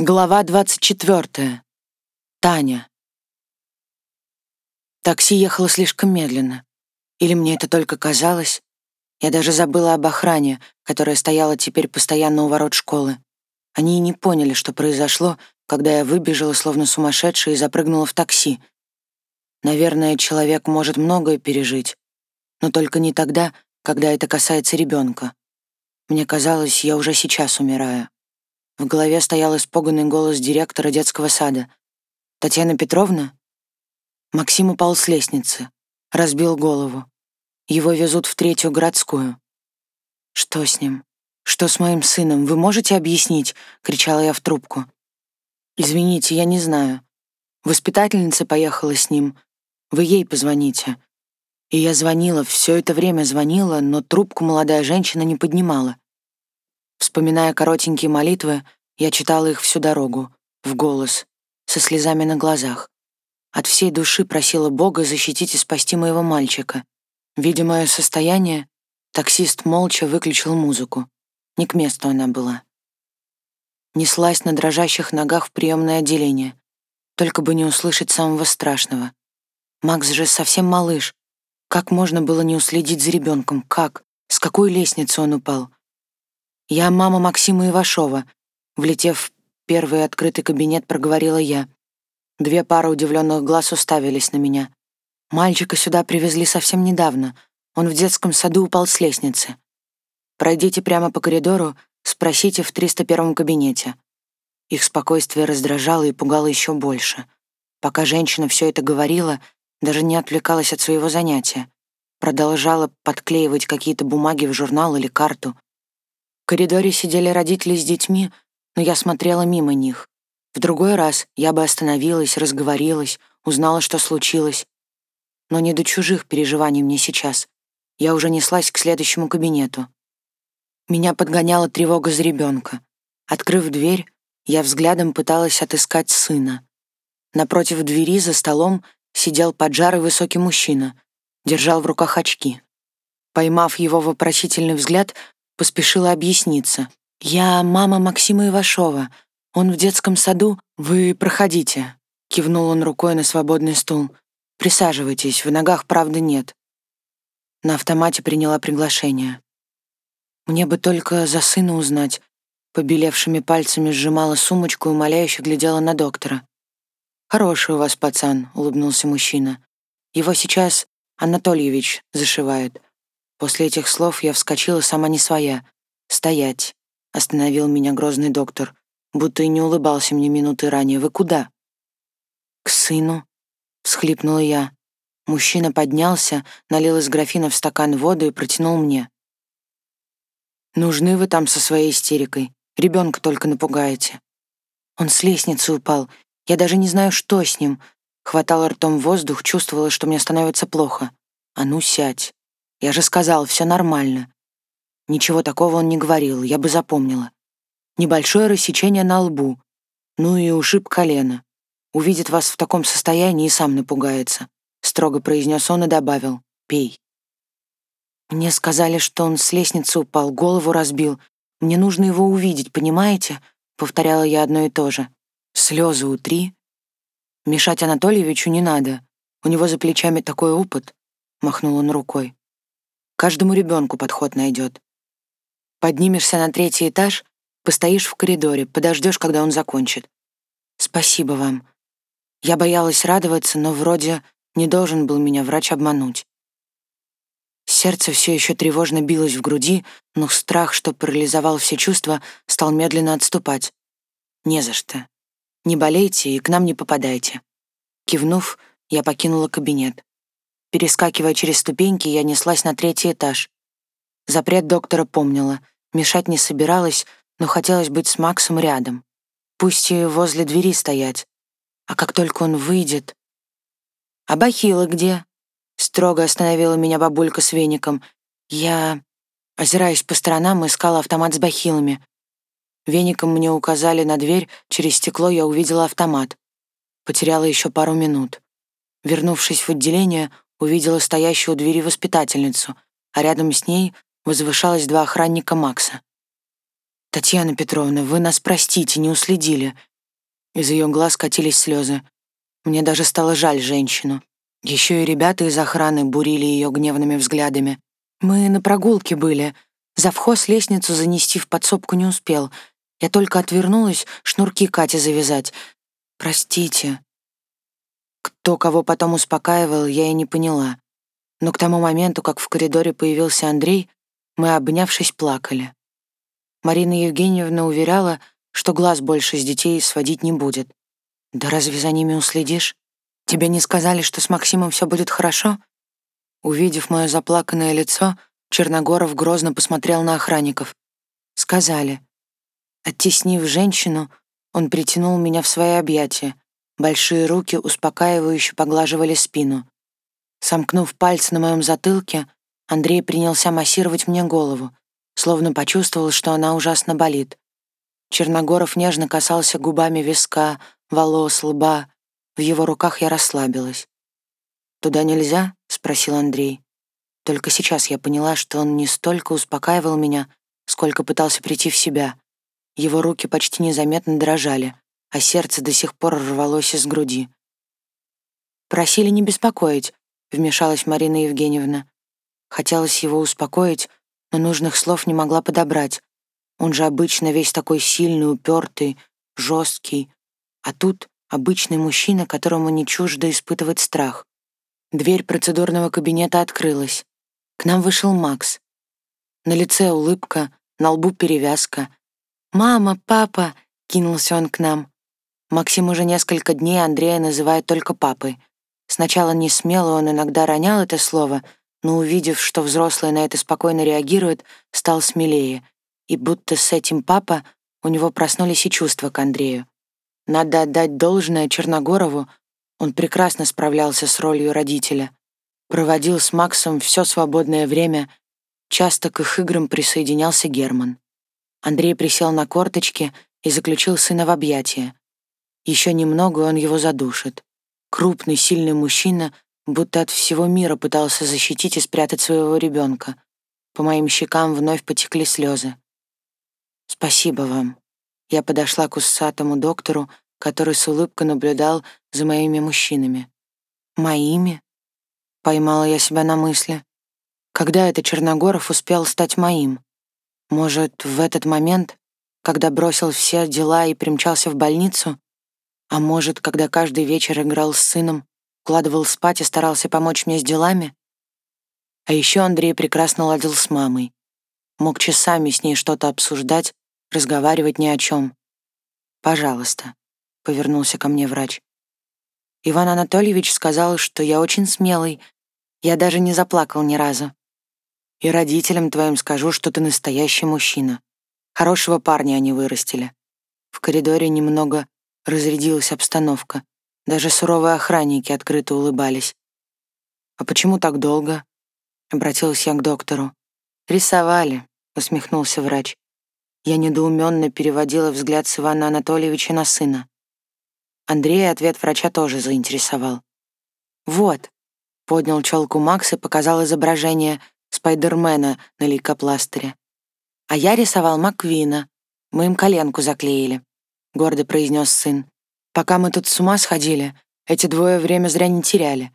Глава 24. Таня. Такси ехало слишком медленно. Или мне это только казалось? Я даже забыла об охране, которая стояла теперь постоянно у ворот школы. Они и не поняли, что произошло, когда я выбежала, словно сумасшедшая, и запрыгнула в такси. Наверное, человек может многое пережить, но только не тогда, когда это касается ребенка. Мне казалось, я уже сейчас умираю. В голове стоял испуганный голос директора детского сада. «Татьяна Петровна?» Максим упал с лестницы, разбил голову. Его везут в третью городскую. «Что с ним? Что с моим сыном? Вы можете объяснить?» — кричала я в трубку. «Извините, я не знаю. Воспитательница поехала с ним. Вы ей позвоните». И я звонила, все это время звонила, но трубку молодая женщина не поднимала. Вспоминая коротенькие молитвы, я читала их всю дорогу, в голос, со слезами на глазах. От всей души просила Бога защитить и спасти моего мальчика. Видя мое состояние, таксист молча выключил музыку. Не к месту она была. Неслась на дрожащих ногах в приемное отделение, только бы не услышать самого страшного. Макс же совсем малыш. Как можно было не уследить за ребенком? Как? С какой лестницы он упал? «Я мама Максима Ивашова», — влетев в первый открытый кабинет, проговорила я. Две пары удивленных глаз уставились на меня. Мальчика сюда привезли совсем недавно. Он в детском саду упал с лестницы. Пройдите прямо по коридору, спросите в 301 кабинете. Их спокойствие раздражало и пугало еще больше. Пока женщина все это говорила, даже не отвлекалась от своего занятия. Продолжала подклеивать какие-то бумаги в журнал или карту, коридоре сидели родители с детьми, но я смотрела мимо них. В другой раз я бы остановилась, разговорилась, узнала, что случилось. Но не до чужих переживаний мне сейчас. Я уже неслась к следующему кабинету. Меня подгоняла тревога за ребенка. Открыв дверь, я взглядом пыталась отыскать сына. Напротив двери за столом сидел поджарый высокий мужчина, держал в руках очки. Поймав его вопросительный взгляд, Поспешила объясниться. «Я мама Максима Ивашова. Он в детском саду. Вы проходите». Кивнул он рукой на свободный стул. «Присаживайтесь, в ногах правды нет». На автомате приняла приглашение. Мне бы только за сына узнать. Побелевшими пальцами сжимала сумочку и умоляюще глядела на доктора. «Хороший у вас пацан», — улыбнулся мужчина. «Его сейчас Анатольевич зашивает. После этих слов я вскочила сама не своя. «Стоять!» — остановил меня грозный доктор, будто и не улыбался мне минуты ранее. «Вы куда?» «К сыну», — всхлипнула я. Мужчина поднялся, налил из графина в стакан воду и протянул мне. «Нужны вы там со своей истерикой. Ребенка только напугаете». Он с лестницы упал. Я даже не знаю, что с ним. Хватала ртом воздух, чувствовала, что мне становится плохо. «А ну, сядь!» Я же сказал, все нормально. Ничего такого он не говорил, я бы запомнила. Небольшое рассечение на лбу, ну и ушиб колено. Увидит вас в таком состоянии и сам напугается. Строго произнес он и добавил «Пей». Мне сказали, что он с лестницы упал, голову разбил. Мне нужно его увидеть, понимаете? Повторяла я одно и то же. Слезы утри. Мешать Анатольевичу не надо. У него за плечами такой опыт. Махнул он рукой. Каждому ребенку подход найдет. Поднимешься на третий этаж, постоишь в коридоре, подождешь, когда он закончит. Спасибо вам. Я боялась радоваться, но вроде не должен был меня врач обмануть. Сердце все еще тревожно билось в груди, но страх, что парализовал все чувства, стал медленно отступать. Не за что. Не болейте и к нам не попадайте. Кивнув, я покинула кабинет. Перескакивая через ступеньки, я неслась на третий этаж. Запрет доктора помнила, мешать не собиралась, но хотелось быть с Максом рядом. Пусть и возле двери стоять. А как только он выйдет... «А бахила где?» Строго остановила меня бабулька с веником. Я, озираясь по сторонам, искала автомат с бахилами. Веником мне указали на дверь, через стекло я увидела автомат. Потеряла еще пару минут. Вернувшись в отделение, увидела стоящую у двери воспитательницу, а рядом с ней возвышалось два охранника Макса. «Татьяна Петровна, вы нас простите, не уследили». Из ее глаз катились слезы. Мне даже стало жаль женщину. Еще и ребята из охраны бурили ее гневными взглядами. Мы на прогулке были. Завхоз лестницу занести в подсобку не успел. Я только отвернулась, шнурки Кате завязать. Простите. Кто кого потом успокаивал, я и не поняла. Но к тому моменту, как в коридоре появился Андрей, мы, обнявшись, плакали. Марина Евгеньевна уверяла, что глаз больше с детей сводить не будет. «Да разве за ними уследишь? Тебе не сказали, что с Максимом все будет хорошо?» Увидев мое заплаканное лицо, Черногоров грозно посмотрел на охранников. «Сказали». Оттеснив женщину, он притянул меня в свои объятия. Большие руки успокаивающе поглаживали спину. Сомкнув пальцы на моем затылке, Андрей принялся массировать мне голову, словно почувствовал, что она ужасно болит. Черногоров нежно касался губами виска, волос, лба. В его руках я расслабилась. «Туда нельзя?» — спросил Андрей. Только сейчас я поняла, что он не столько успокаивал меня, сколько пытался прийти в себя. Его руки почти незаметно дрожали, а сердце до сих пор рвалось из груди. «Просили не беспокоить», — вмешалась Марина Евгеньевна. Хотелось его успокоить, но нужных слов не могла подобрать. Он же обычно весь такой сильный, упертый, жесткий. А тут обычный мужчина, которому не чуждо испытывать страх. Дверь процедурного кабинета открылась. К нам вышел Макс. На лице улыбка, на лбу перевязка. «Мама, папа!» — кинулся он к нам. Максим уже несколько дней Андрея называет только папой. Сначала не смело он иногда ронял это слово, но, увидев, что взрослые на это спокойно реагируют, стал смелее. И будто с этим папа у него проснулись и чувства к Андрею. Надо отдать должное Черногорову, он прекрасно справлялся с ролью родителя. Проводил с Максом все свободное время, часто к их играм присоединялся Герман. Андрей присел на корточки и заключил сына в объятия. Еще немного он его задушит. Крупный, сильный мужчина будто от всего мира пытался защитить и спрятать своего ребенка. По моим щекам вновь потекли слезы. «Спасибо вам». Я подошла к усатому доктору, который с улыбкой наблюдал за моими мужчинами. «Моими?» Поймала я себя на мысли. Когда это Черногоров успел стать моим? Может, в этот момент, когда бросил все дела и примчался в больницу? А может, когда каждый вечер играл с сыном, укладывал спать и старался помочь мне с делами? А еще Андрей прекрасно ладил с мамой. Мог часами с ней что-то обсуждать, разговаривать ни о чем. «Пожалуйста», — повернулся ко мне врач. Иван Анатольевич сказал, что я очень смелый. Я даже не заплакал ни разу. И родителям твоим скажу, что ты настоящий мужчина. Хорошего парня они вырастили. В коридоре немного разрядилась обстановка. Даже суровые охранники открыто улыбались. «А почему так долго?» — обратилась я к доктору. «Рисовали», — усмехнулся врач. Я недоуменно переводила взгляд с Ивана Анатольевича на сына. Андрея ответ врача тоже заинтересовал. «Вот», — поднял челку Макс и показал изображение Спайдермена на лейкопластыре. «А я рисовал Маквина. Мы им коленку заклеили», — гордо произнес сын. «Пока мы тут с ума сходили, эти двое время зря не теряли.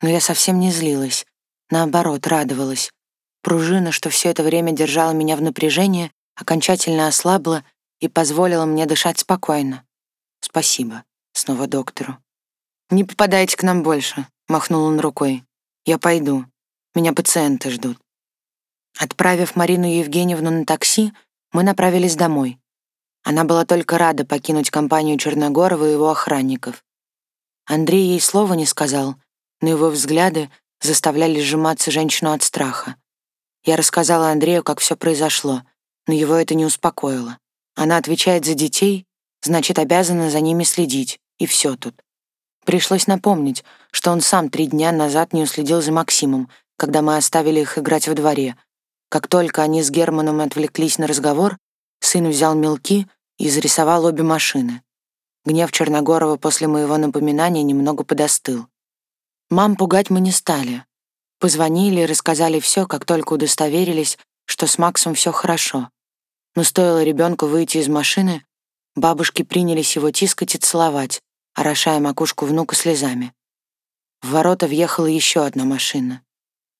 Но я совсем не злилась. Наоборот, радовалась. Пружина, что все это время держала меня в напряжении, окончательно ослабла и позволила мне дышать спокойно. Спасибо. Снова доктору. «Не попадайте к нам больше», — махнул он рукой. «Я пойду. Меня пациенты ждут». Отправив Марину Евгеньевну на такси, мы направились домой. Она была только рада покинуть компанию Черногорова и его охранников. Андрей ей слова не сказал, но его взгляды заставляли сжиматься женщину от страха. Я рассказала Андрею, как все произошло, но его это не успокоило. Она отвечает за детей, значит, обязана за ними следить, и все тут. Пришлось напомнить, что он сам три дня назад не уследил за Максимом, когда мы оставили их играть во дворе. Как только они с Германом отвлеклись на разговор, сын взял мелки и зарисовал обе машины. Гнев Черногорова после моего напоминания немного подостыл. Мам пугать мы не стали. Позвонили и рассказали все, как только удостоверились, что с Максом все хорошо. Но стоило ребенку выйти из машины, бабушки принялись его тискать и целовать, орошая макушку внука слезами. В ворота въехала еще одна машина.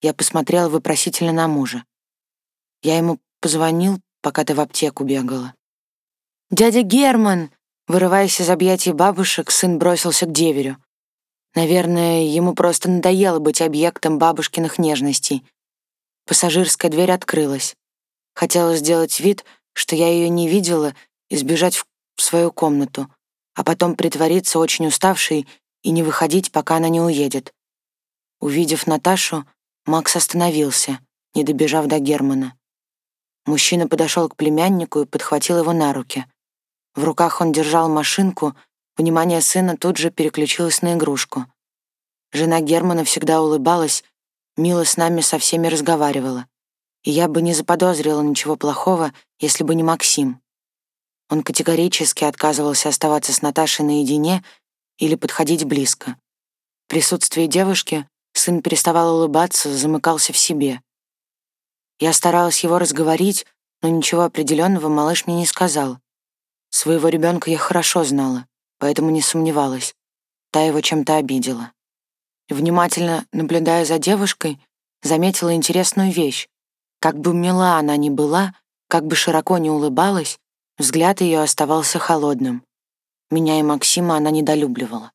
Я посмотрела вопросительно на мужа. Я ему позвонил, пока ты в аптеку бегала. «Дядя Герман!» Вырываясь из объятий бабушек, сын бросился к деверю. Наверное, ему просто надоело быть объектом бабушкиных нежностей. Пассажирская дверь открылась. Хотела сделать вид, что я ее не видела, и сбежать в свою комнату, а потом притвориться очень уставшей и не выходить, пока она не уедет. Увидев Наташу, Макс остановился, не добежав до Германа. Мужчина подошел к племяннику и подхватил его на руки. В руках он держал машинку, внимание сына тут же переключилось на игрушку. Жена Германа всегда улыбалась, мило с нами со всеми разговаривала. И я бы не заподозрила ничего плохого, если бы не Максим. Он категорически отказывался оставаться с Наташей наедине или подходить близко. В присутствии девушки сын переставал улыбаться, замыкался в себе. Я старалась его разговорить, но ничего определенного малыш мне не сказал. Своего ребенка я хорошо знала, поэтому не сомневалась. Та его чем-то обидела. Внимательно наблюдая за девушкой, заметила интересную вещь. Как бы мила она ни была, как бы широко не улыбалась, взгляд ее оставался холодным. Меня и Максима она недолюбливала.